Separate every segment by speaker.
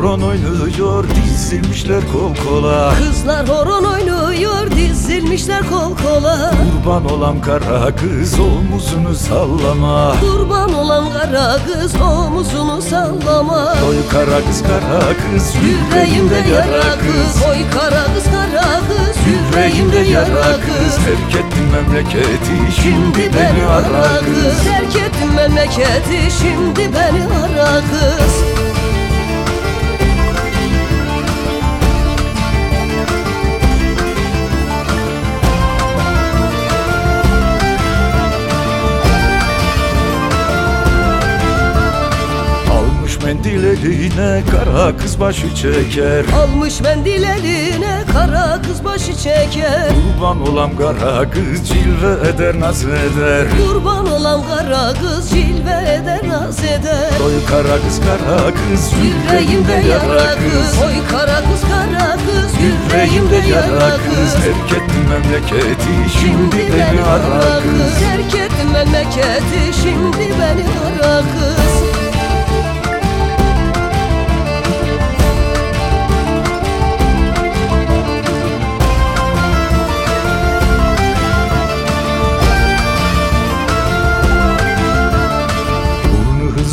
Speaker 1: horon oynuyor dizilmişler kol kola.
Speaker 2: Kızlar horon oynuyor dizilmişler kol kola.
Speaker 1: Kurban olam kara kız omuzunu sallama.
Speaker 2: Kurban olan kara kız omuzunu sallama.
Speaker 1: Oy kara kız kara kız
Speaker 2: Yüreğimde yara kız. Oy kara kız kara kız
Speaker 1: Yüreğimde yara kız. Terk ettim memleketi şimdi beni ara kız.
Speaker 2: Terk ettim memleketi şimdi beni ara kız
Speaker 1: mendil eline kara kız başı çeker.
Speaker 2: Almış mendil eline kara kız başı çeker.
Speaker 1: Kurban olam kara kız cilve eder naz eder.
Speaker 2: Kurban olan kara kız cilve eder naz eder.
Speaker 1: Oy kara kız kara kız
Speaker 2: Yüreğimde yara kız. Oy kara kız kara kız
Speaker 1: Yüreğimde yara kız. Terk ettim memleketi şimdi beni ara kız.
Speaker 2: Terk ettim memleketi şimdi beni ara kız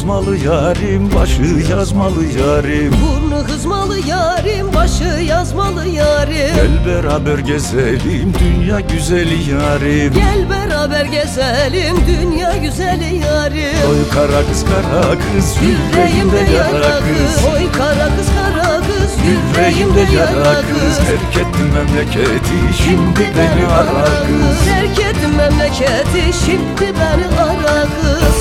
Speaker 1: hızmalı yarim başı yazmalı yarim.
Speaker 2: Burnu hızmalı yarim başı yazmalı yarim.
Speaker 1: Gel beraber gezelim dünya güzeli yarim.
Speaker 2: Gel beraber gezelim dünya güzeli yarim.
Speaker 1: Oy kara kız kara kız
Speaker 2: Yüreğimde yara kız. Oy kara kız kara kız
Speaker 1: Yüreğimde yara kız. Terk ettim memleketi şimdi beni ara kız.
Speaker 2: Terk ettim memleketi şimdi beni ara kız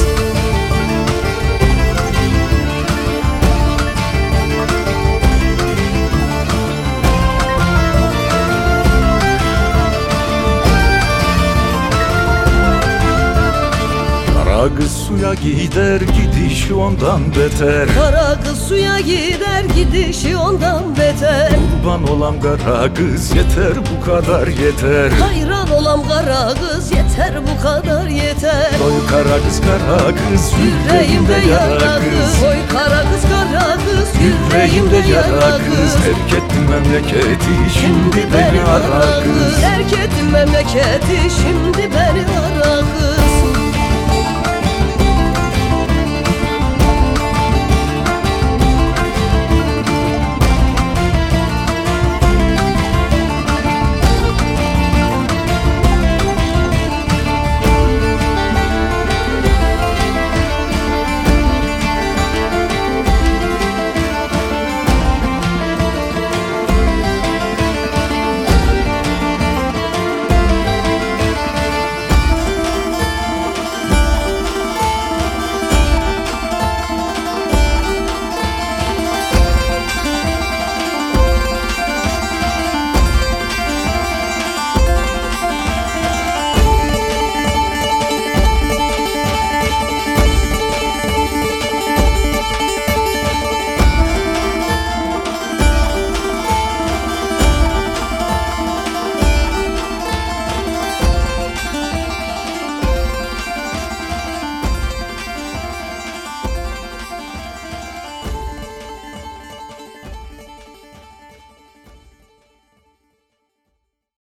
Speaker 1: kız suya gider gidişi ondan beter.
Speaker 2: Kara kız suya gider gidişi ondan beter.
Speaker 1: Kurban olam kara kız yeter bu kadar yeter.
Speaker 2: Hayran olam kara kız yeter bu kadar yeter.
Speaker 1: Oy kara kız kara kız
Speaker 2: Yüreğimde yara kız Oy kara kız kara kız
Speaker 1: Yüreğimde yara kız Terk ettim memleketi şimdi beni ara kız
Speaker 2: Terk ettim memleketi şimdi beni ara